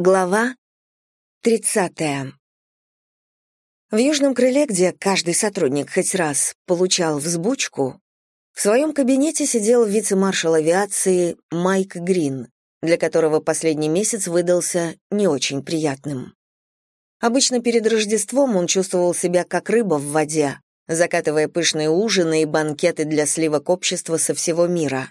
Глава 30. В южном крыле, где каждый сотрудник хоть раз получал взбучку, в своем кабинете сидел вице-маршал авиации Майк Грин, для которого последний месяц выдался не очень приятным. Обычно перед Рождеством он чувствовал себя как рыба в воде, закатывая пышные ужины и банкеты для сливок общества со всего мира.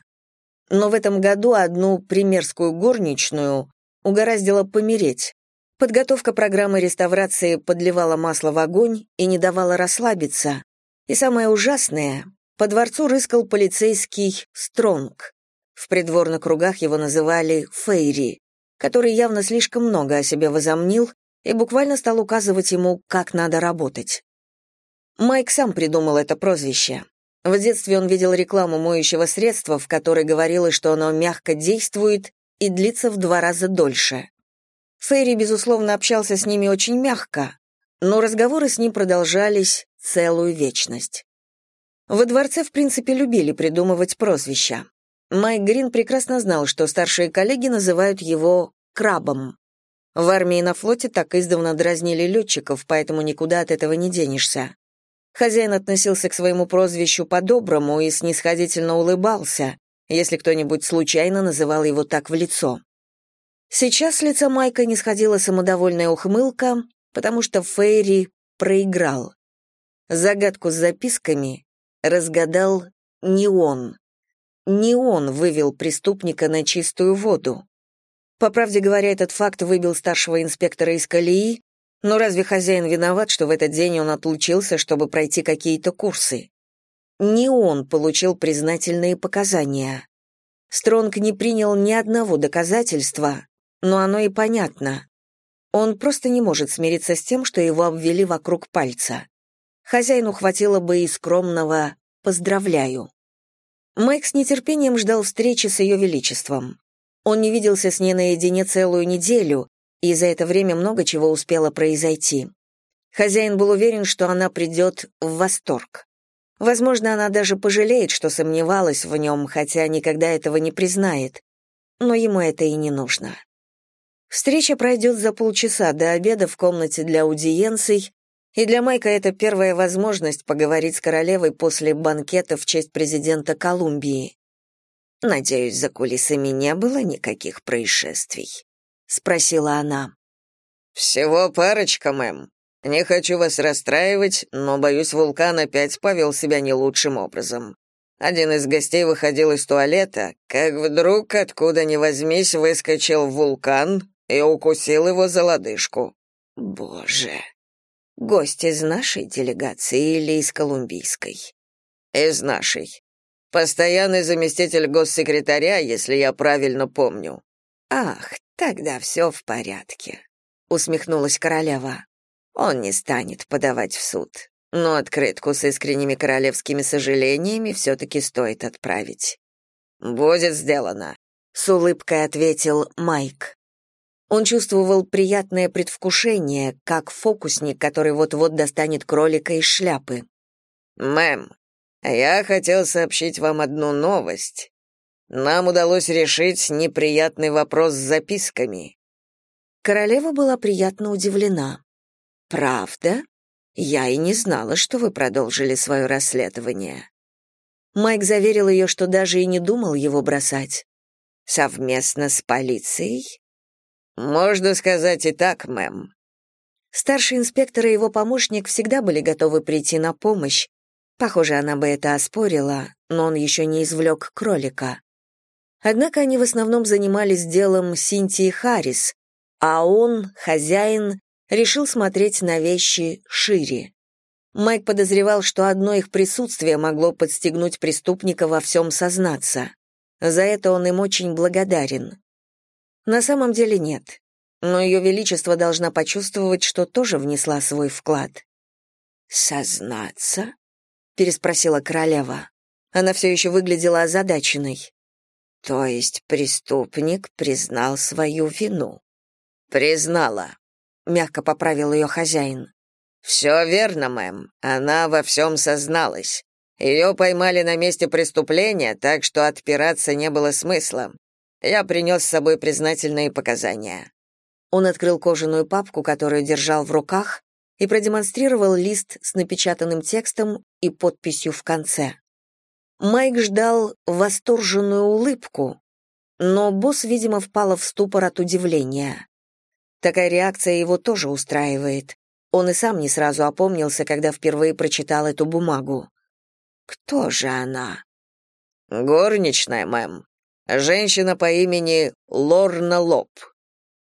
Но в этом году одну примерскую горничную угораздило помереть. Подготовка программы реставрации подливала масло в огонь и не давала расслабиться. И самое ужасное, по дворцу рыскал полицейский Стронг. В придворных кругах его называли Фейри, который явно слишком много о себе возомнил и буквально стал указывать ему, как надо работать. Майк сам придумал это прозвище. В детстве он видел рекламу моющего средства, в которой говорилось, что оно мягко действует и длится в два раза дольше. Ферри, безусловно, общался с ними очень мягко, но разговоры с ним продолжались целую вечность. Во дворце, в принципе, любили придумывать прозвища. Майк Грин прекрасно знал, что старшие коллеги называют его «крабом». В армии и на флоте так издавна дразнили летчиков, поэтому никуда от этого не денешься. Хозяин относился к своему прозвищу по-доброму и снисходительно улыбался, если кто-нибудь случайно называл его так в лицо. Сейчас с лица Майка не сходила самодовольная ухмылка, потому что Фейри проиграл. Загадку с записками разгадал не он. Не он вывел преступника на чистую воду. По правде говоря, этот факт выбил старшего инспектора из колеи, но разве хозяин виноват, что в этот день он отлучился, чтобы пройти какие-то курсы? Не он получил признательные показания. Стронг не принял ни одного доказательства, но оно и понятно. Он просто не может смириться с тем, что его обвели вокруг пальца. Хозяину хватило бы и скромного «поздравляю». Майк с нетерпением ждал встречи с ее величеством. Он не виделся с ней наедине целую неделю, и за это время много чего успело произойти. Хозяин был уверен, что она придет в восторг. Возможно, она даже пожалеет, что сомневалась в нем, хотя никогда этого не признает. Но ему это и не нужно. Встреча пройдет за полчаса до обеда в комнате для аудиенций, и для Майка это первая возможность поговорить с королевой после банкета в честь президента Колумбии. «Надеюсь, за кулисами не было никаких происшествий?» — спросила она. «Всего парочка, мэм. Не хочу вас расстраивать, но, боюсь, вулкан опять повел себя не лучшим образом. Один из гостей выходил из туалета, как вдруг, откуда ни возьмись, выскочил вулкан и укусил его за лодыжку. Боже. Гость из нашей делегации или из колумбийской? Из нашей. Постоянный заместитель госсекретаря, если я правильно помню. Ах, тогда все в порядке, усмехнулась королева. Он не станет подавать в суд, но открытку с искренними королевскими сожалениями все-таки стоит отправить. «Будет сделано», — с улыбкой ответил Майк. Он чувствовал приятное предвкушение, как фокусник, который вот-вот достанет кролика из шляпы. «Мэм, я хотел сообщить вам одну новость. Нам удалось решить неприятный вопрос с записками». Королева была приятно удивлена. «Правда? Я и не знала, что вы продолжили свое расследование». Майк заверил ее, что даже и не думал его бросать. «Совместно с полицией?» «Можно сказать и так, мэм». Старший инспектор и его помощник всегда были готовы прийти на помощь. Похоже, она бы это оспорила, но он еще не извлек кролика. Однако они в основном занимались делом Синтии Харрис, а он, хозяин, решил смотреть на вещи шире. Майк подозревал, что одно их присутствие могло подстегнуть преступника во всем сознаться. За это он им очень благодарен. На самом деле нет, но ее величество должна почувствовать, что тоже внесла свой вклад. «Сознаться?» — переспросила королева. Она все еще выглядела озадаченной. «То есть преступник признал свою вину?» «Признала», мягко поправил ее хозяин. «Все верно, мэм. Она во всем созналась. Ее поймали на месте преступления, так что отпираться не было смысла. Я принес с собой признательные показания». Он открыл кожаную папку, которую держал в руках, и продемонстрировал лист с напечатанным текстом и подписью в конце. Майк ждал восторженную улыбку, но босс, видимо, впала в ступор от удивления. Такая реакция его тоже устраивает. Он и сам не сразу опомнился, когда впервые прочитал эту бумагу. «Кто же она?» «Горничная, мэм. Женщина по имени Лорна Лоб.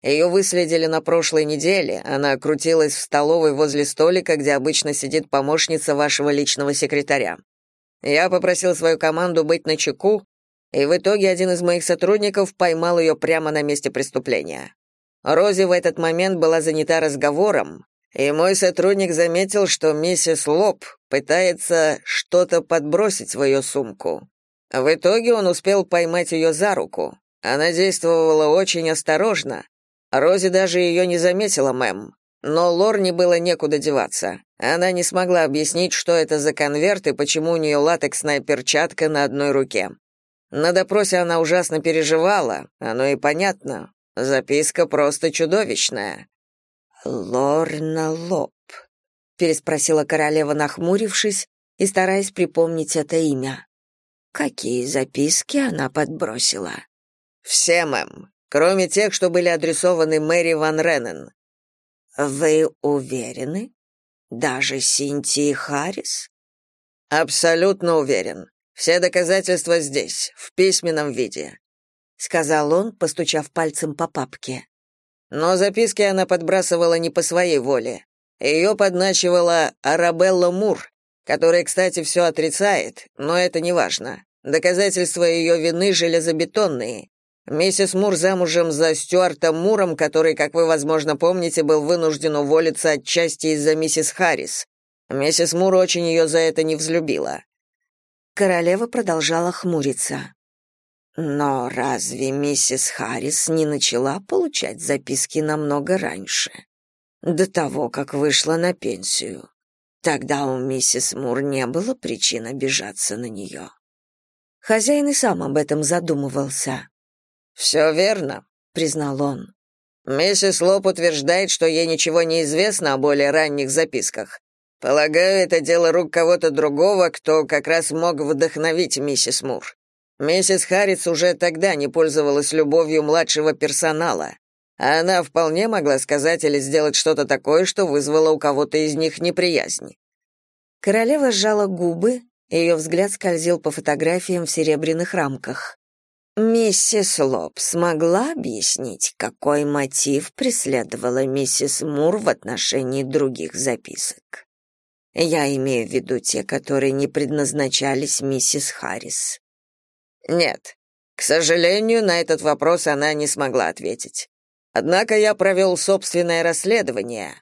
Ее выследили на прошлой неделе. Она крутилась в столовой возле столика, где обычно сидит помощница вашего личного секретаря. Я попросил свою команду быть начеку, и в итоге один из моих сотрудников поймал ее прямо на месте преступления. Рози в этот момент была занята разговором, и мой сотрудник заметил, что миссис Лоб пытается что-то подбросить в ее сумку. В итоге он успел поймать ее за руку. Она действовала очень осторожно. Рози даже ее не заметила, мэм. Но Лорне было некуда деваться. Она не смогла объяснить, что это за конверт и почему у нее латексная перчатка на одной руке. На допросе она ужасно переживала, оно и понятно. Записка просто чудовищная. «Лорна Лоб», — переспросила королева, нахмурившись и стараясь припомнить это имя. «Какие записки она подбросила?» «Все, мэм, кроме тех, что были адресованы Мэри Ван Реннен». «Вы уверены? Даже Синтии Харрис?» «Абсолютно уверен. Все доказательства здесь, в письменном виде», — сказал он, постучав пальцем по папке. Но записки она подбрасывала не по своей воле. Ее подначивала Арабелла Мур, которая, кстати, все отрицает, но это не важно. Доказательства ее вины железобетонные. Миссис Мур замужем за Стюартом Муром, который, как вы, возможно, помните, был вынужден уволиться отчасти из-за миссис Харрис. Миссис Мур очень ее за это не взлюбила. Королева продолжала хмуриться. Но разве миссис Харрис не начала получать записки намного раньше? До того, как вышла на пенсию. Тогда у миссис Мур не было причин обижаться на нее. Хозяин и сам об этом задумывался. «Все верно», — признал он. «Миссис Лоп утверждает, что ей ничего не известно о более ранних записках. Полагаю, это дело рук кого-то другого, кто как раз мог вдохновить миссис Мур. Миссис Харрис уже тогда не пользовалась любовью младшего персонала. А она вполне могла сказать или сделать что-то такое, что вызвало у кого-то из них неприязнь. Королева сжала губы, ее взгляд скользил по фотографиям в серебряных рамках. Миссис Лоб смогла объяснить, какой мотив преследовала миссис Мур в отношении других записок. Я имею в виду те, которые не предназначались миссис Харрис. Нет. К сожалению, на этот вопрос она не смогла ответить. Однако я провел собственное расследование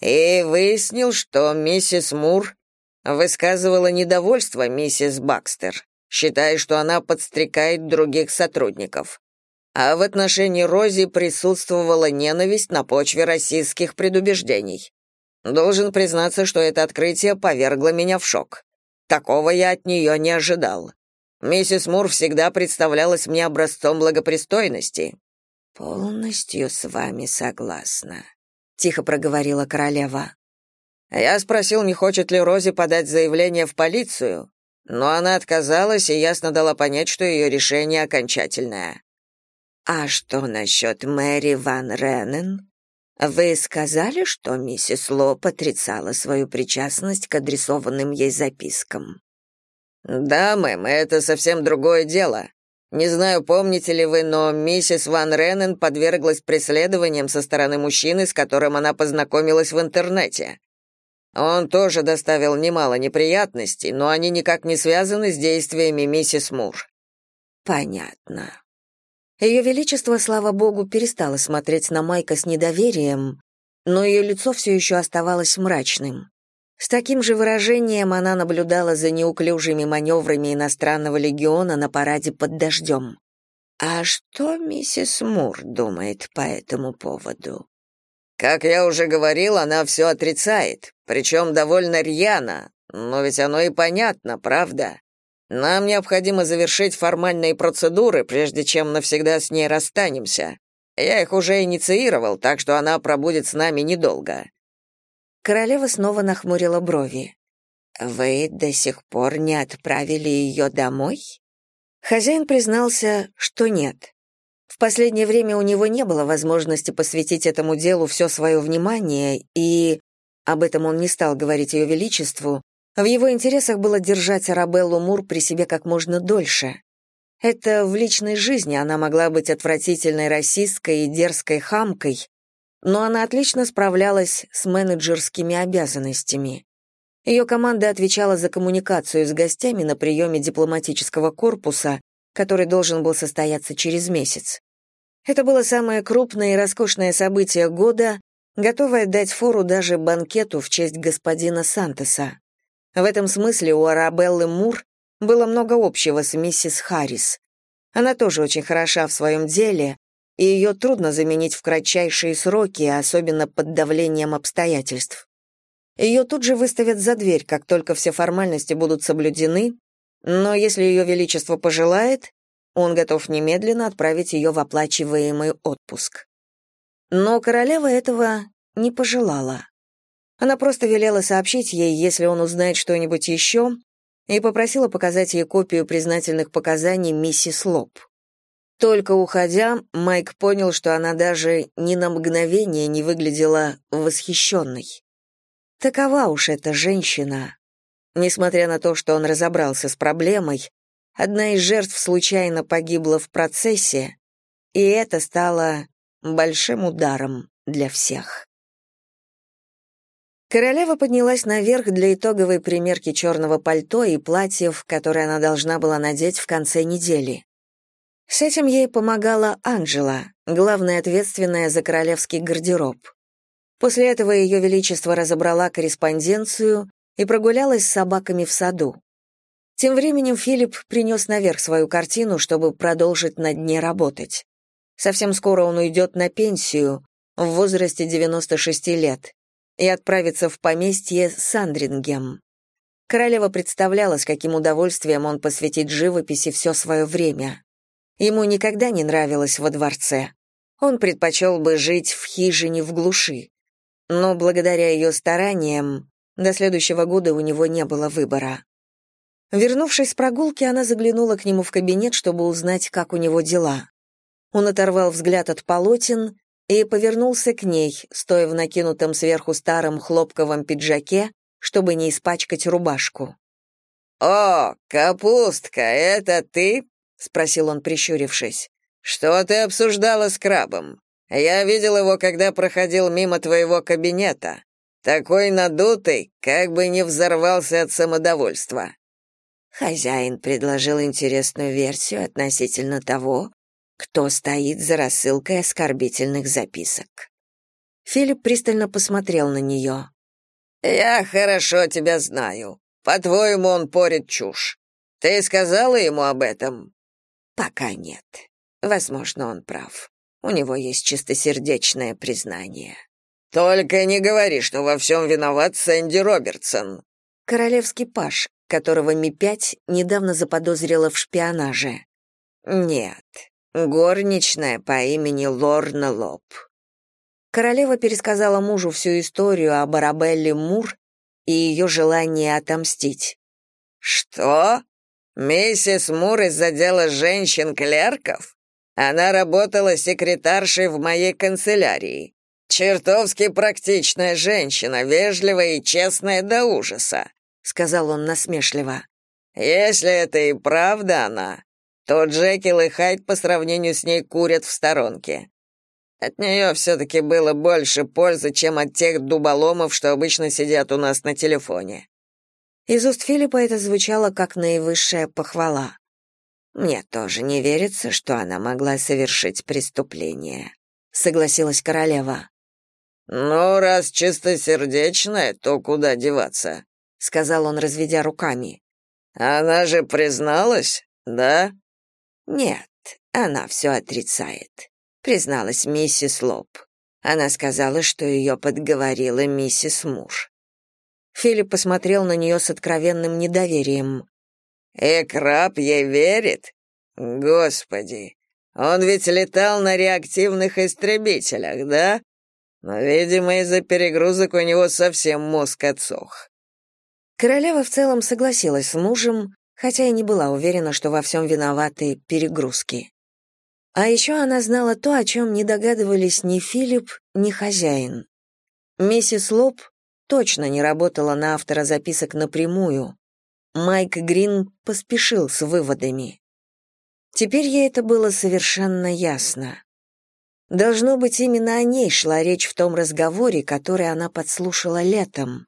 и выяснил, что миссис Мур высказывала недовольство миссис Бакстер, считая, что она подстрекает других сотрудников. А в отношении Рози присутствовала ненависть на почве российских предубеждений. Должен признаться, что это открытие повергло меня в шок. Такого я от нее не ожидал. Миссис Мур всегда представлялась мне образцом благопристойности. Полностью с вами согласна, тихо проговорила королева. Я спросил, не хочет ли Рози подать заявление в полицию, но она отказалась и ясно дала понять, что ее решение окончательное. А что насчет Мэри Ван Реннен? Вы сказали, что миссис Ло отрицала свою причастность к адресованным ей запискам. Да, мэм, это совсем другое дело. Не знаю, помните ли вы, но миссис Ван Реннен подверглась преследованиям со стороны мужчины, с которым она познакомилась в интернете. Он тоже доставил немало неприятностей, но они никак не связаны с действиями миссис Мур. Понятно. Ее величество, слава богу, перестало смотреть на Майка с недоверием, но ее лицо все еще оставалось мрачным. С таким же выражением она наблюдала за неуклюжими маневрами иностранного легиона на параде под дождем. «А что миссис Мур думает по этому поводу?» «Как я уже говорил, она все отрицает, причем довольно рьяно, но ведь оно и понятно, правда?» Нам необходимо завершить формальные процедуры, прежде чем навсегда с ней расстанемся. Я их уже инициировал, так что она пробудет с нами недолго». Королева снова нахмурила брови. «Вы до сих пор не отправили ее домой?» Хозяин признался, что нет. В последнее время у него не было возможности посвятить этому делу все свое внимание, и, об этом он не стал говорить ее величеству, в его интересах было держать Арабеллу Мур при себе как можно дольше. Это в личной жизни она могла быть отвратительной расистской и дерзкой хамкой, но она отлично справлялась с менеджерскими обязанностями. Ее команда отвечала за коммуникацию с гостями на приеме дипломатического корпуса, который должен был состояться через месяц. Это было самое крупное и роскошное событие года, готовое дать фору даже банкету в честь господина Сантоса. В этом смысле у Арабеллы Мур было много общего с миссис Харрис. Она тоже очень хороша в своем деле, и ее трудно заменить в кратчайшие сроки, особенно под давлением обстоятельств. Ее тут же выставят за дверь, как только все формальности будут соблюдены, но если ее величество пожелает, он готов немедленно отправить ее в оплачиваемый отпуск. Но королева этого не пожелала. Она просто велела сообщить ей, если он узнает что-нибудь еще, и попросила показать ей копию признательных показаний миссис Лоб. Только уходя, Майк понял, что она даже ни на мгновение не выглядела восхищенной. Такова уж эта женщина. Несмотря на то, что он разобрался с проблемой, одна из жертв случайно погибла в процессе, и это стало большим ударом для всех. Королева поднялась наверх для итоговой примерки черного пальто и платьев, которые она должна была надеть в конце недели. С этим ей помогала Анжела, главная ответственная за королевский гардероб. После этого ее величество разобрала корреспонденцию и прогулялась с собаками в саду. Тем временем Филипп принес наверх свою картину, чтобы продолжить над ней работать. Совсем скоро он уйдет на пенсию, в возрасте 96 лет, и отправиться в поместье Сандрингем. Королева с каким удовольствием он посвятит живописи все свое время. Ему никогда не нравилось во дворце. Он предпочел бы жить в хижине в глуши. Но благодаря ее стараниям до следующего года у него не было выбора. Вернувшись с прогулки, она заглянула к нему в кабинет, чтобы узнать, как у него дела. Он оторвал взгляд от полотен и повернулся к ней, стоя в накинутом сверху старом хлопковом пиджаке, чтобы не испачкать рубашку. «О, капустка, это ты?» — спросил он, прищурившись. «Что ты обсуждала с крабом? Я видел его, когда проходил мимо твоего кабинета. Такой надутый, как бы не взорвался от самодовольства». Хозяин предложил интересную версию относительно того, кто стоит за рассылкой оскорбительных записок. Филипп пристально посмотрел на нее. «Я хорошо тебя знаю. По-твоему, он порит чушь. Ты сказала ему об этом?» «Пока нет. Возможно, он прав. У него есть чистосердечное признание». «Только не говори, что во всем виноват Сэнди Робертсон». Королевский паш, которого Ми-5 недавно заподозрила в шпионаже. «Нет, горничная по имени Лорна Лоб. Королева пересказала мужу всю историю о Барабелле Мур и ее желании отомстить. «Что? Миссис Мур из-за дела женщин-клерков? Она работала секретаршей в моей канцелярии. Чертовски практичная женщина, вежливая и честная до ужаса», — сказал он насмешливо. «Если это и правда она, то Джекил и Хайд по сравнению с ней курят в сторонке. От нее все-таки было больше пользы, чем от тех дуболомов, что обычно сидят у нас на телефоне». Из уст Филиппа это звучало как наивысшая похвала. «Мне тоже не верится, что она могла совершить преступление», — согласилась королева. «Ну, раз чистосердечная, то куда деваться?» — сказал он, разведя руками. «Она же призналась, да?» «Нет, она все отрицает», — призналась миссис Лоб. Она сказала, что ее подговорила миссис Мур. Филипп посмотрел на нее с откровенным недоверием. «И краб ей верит? Господи, Он ведь летал на реактивных истребителях, да? Но, видимо, из-за перегрузок у него совсем мозг отсох. Королева в целом согласилась с мужем, хотя и не была уверена, что во всем виноваты перегрузки. А еще она знала то, о чем не догадывались ни Филипп, ни хозяин. Миссис Лоб точно не работала на автора записок напрямую. Майк Грин поспешил с выводами. Теперь ей это было совершенно ясно. Должно быть, именно о ней шла речь в том разговоре, который она подслушала летом.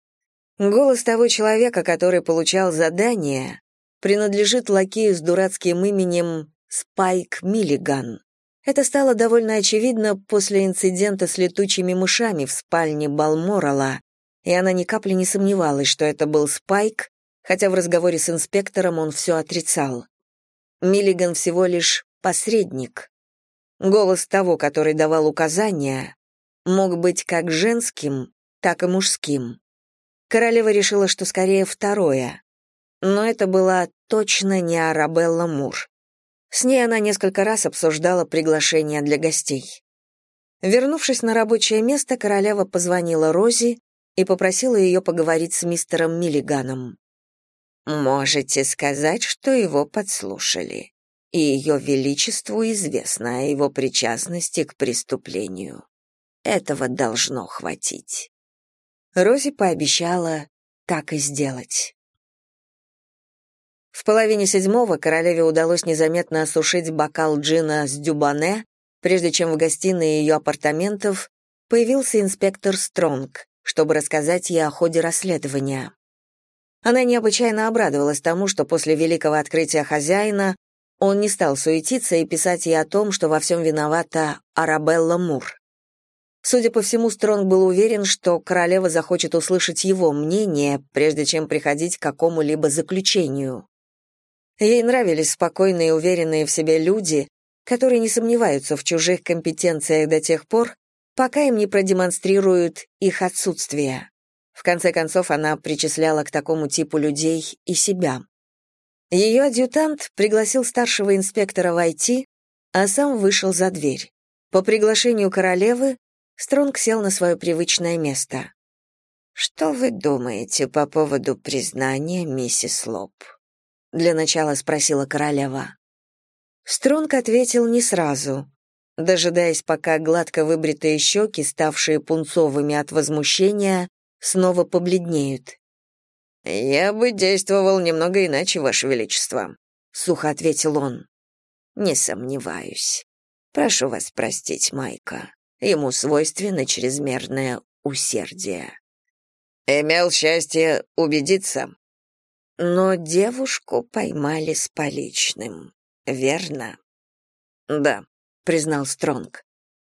Голос того человека, который получал задание, принадлежит лакею с дурацким именем Спайк Миллиган. Это стало довольно очевидно после инцидента с летучими мышами в спальне Балморала, и она ни капли не сомневалась, что это был Спайк, хотя в разговоре с инспектором он все отрицал. Миллиган всего лишь посредник. Голос того, который давал указания, мог быть как женским, так и мужским. Королева решила, что скорее второе. Но это была точно не Арабелла Мур. С ней она несколько раз обсуждала приглашение для гостей. Вернувшись на рабочее место, королева позвонила Рози и попросила ее поговорить с мистером Миллиганом. «Можете сказать, что его подслушали, и ее величеству известно о его причастности к преступлению. Этого должно хватить». Рози пообещала так и сделать. В половине седьмого королеве удалось незаметно осушить бокал джина с дюбане, прежде чем в гостиной ее апартаментов появился инспектор Стронг, чтобы рассказать ей о ходе расследования. Она необычайно обрадовалась тому, что после великого открытия хозяина он не стал суетиться и писать ей о том, что во всем виновата Арабелла Мур. Судя по всему, Стронг был уверен, что королева захочет услышать его мнение, прежде чем приходить к какому-либо заключению. Ей нравились спокойные и уверенные в себе люди, которые не сомневаются в чужих компетенциях до тех пор, пока им не продемонстрируют их отсутствие. В конце концов, она причисляла к такому типу людей и себя. Ее адъютант пригласил старшего инспектора войти, а сам вышел за дверь. По приглашению королевы Стронг сел на свое привычное место. «Что вы думаете по поводу признания миссис Лоб?» для начала спросила королева. Стронг ответил не сразу, дожидаясь, пока гладко выбритые щеки, ставшие пунцовыми от возмущения, снова побледнеют. «Я бы действовал немного иначе, Ваше Величество», — сухо ответил он. «Не сомневаюсь. Прошу вас простить Майка. Ему свойственно чрезмерное усердие». «Имел счастье убедиться», но девушку поймали с поличным, верно? Да, признал Стронг.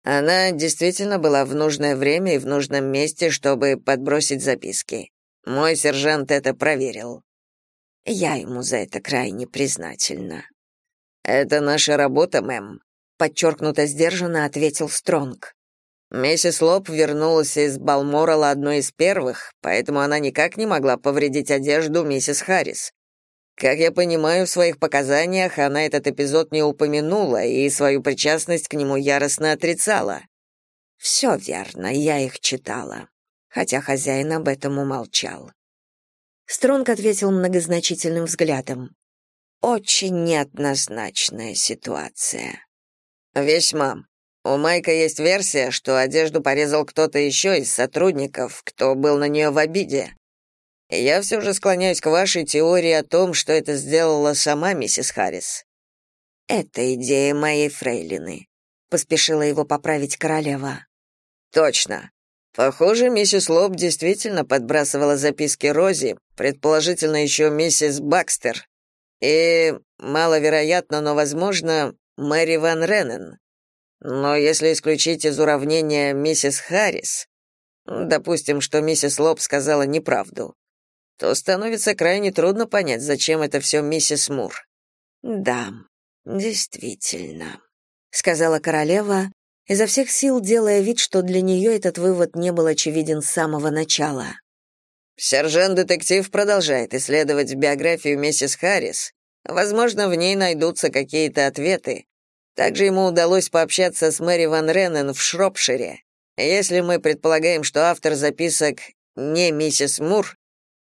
Она действительно была в нужное время и в нужном месте, чтобы подбросить записки. Мой сержант это проверил. Я ему за это крайне признательна. Это наша работа, мэм, подчеркнуто сдержанно ответил Стронг. Миссис Лоб вернулась из Балморала одной из первых, поэтому она никак не могла повредить одежду миссис Харрис. Как я понимаю, в своих показаниях она этот эпизод не упомянула и свою причастность к нему яростно отрицала. «Все верно, я их читала, хотя хозяин об этом умолчал. Стронг ответил многозначительным взглядом. Очень неоднозначная ситуация. Весьма. У Майка есть версия, что одежду порезал кто-то еще из сотрудников, кто был на нее в обиде. Я все же склоняюсь к вашей теории о том, что это сделала сама миссис Харрис. Это идея моей фрейлины, поспешила его поправить королева. Точно. Похоже, миссис Лоб действительно подбрасывала записки Рози, предположительно еще миссис Бакстер. И маловероятно, но возможно, Мэри Ван Реннен. Но если исключить из уравнения миссис Харрис, допустим, что миссис Лоб сказала неправду, то становится крайне трудно понять, зачем это все миссис Мур. Да, действительно, сказала королева, изо всех сил делая вид, что для нее этот вывод не был очевиден с самого начала. Сержант-детектив продолжает исследовать биографию миссис Харрис. Возможно, в ней найдутся какие-то ответы, Также ему удалось пообщаться с Мэри Ван Реннен в Шропшире. Если мы предполагаем, что автор записок не миссис Мур,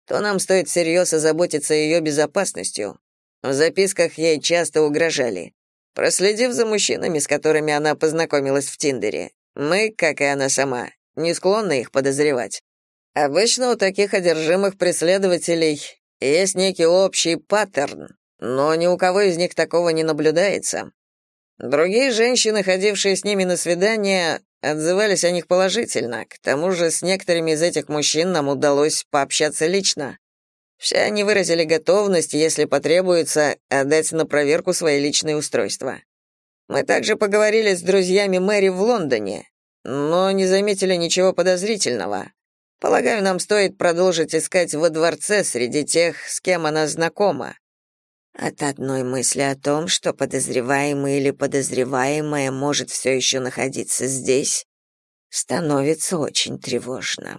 то нам стоит всерьез озаботиться ее безопасностью. В записках ей часто угрожали. Проследив за мужчинами, с которыми она познакомилась в Тиндере, мы, как и она сама, не склонны их подозревать. Обычно у таких одержимых преследователей есть некий общий паттерн, но ни у кого из них такого не наблюдается. Другие женщины, ходившие с ними на свидания, отзывались о них положительно. К тому же с некоторыми из этих мужчин нам удалось пообщаться лично. Все они выразили готовность, если потребуется, отдать на проверку свои личные устройства. Мы также поговорили с друзьями Мэри в Лондоне, но не заметили ничего подозрительного. Полагаю, нам стоит продолжить искать во дворце среди тех, с кем она знакома. От одной мысли о том, что подозреваемый или подозреваемая может все еще находиться здесь, становится очень тревожно.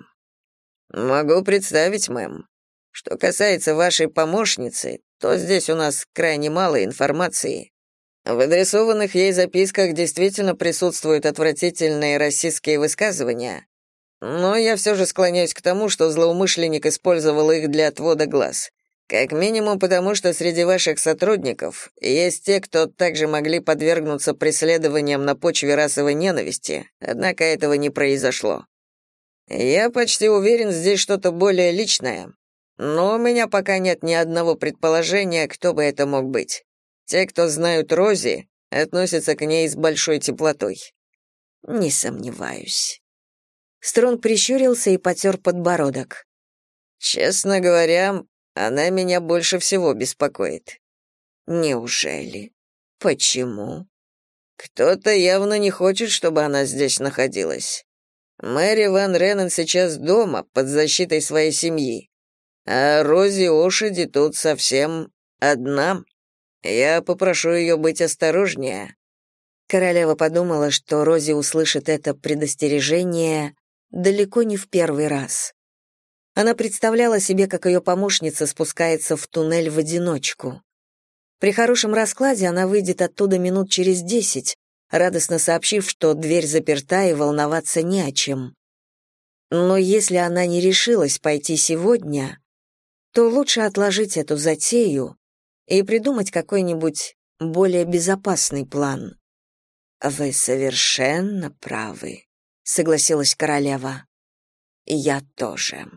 Могу представить, мэм. Что касается вашей помощницы, то здесь у нас крайне мало информации. В адресованных ей записках действительно присутствуют отвратительные расистские высказывания, но я все же склоняюсь к тому, что злоумышленник использовал их для отвода глаз. Как минимум потому, что среди ваших сотрудников есть те, кто также могли подвергнуться преследованиям на почве расовой ненависти, однако этого не произошло. Я почти уверен, здесь что-то более личное, но у меня пока нет ни одного предположения, кто бы это мог быть. Те, кто знают Рози, относятся к ней с большой теплотой. Не сомневаюсь. Стронг прищурился и потер подбородок. Честно говоря, она меня больше всего беспокоит. Неужели? Почему? Кто-то явно не хочет, чтобы она здесь находилась. Мэри Ван Реннен сейчас дома, под защитой своей семьи. А Рози Ошиди тут совсем одна. Я попрошу ее быть осторожнее». Королева подумала, что Рози услышит это предостережение далеко не в первый раз. Она представляла себе, как ее помощница спускается в туннель в одиночку. При хорошем раскладе она выйдет оттуда минут через десять, радостно сообщив, что дверь заперта и волноваться не о чем. Но если она не решилась пойти сегодня, то лучше отложить эту затею и придумать какой-нибудь более безопасный план. Вы совершенно правы, согласилась королева. Я тоже.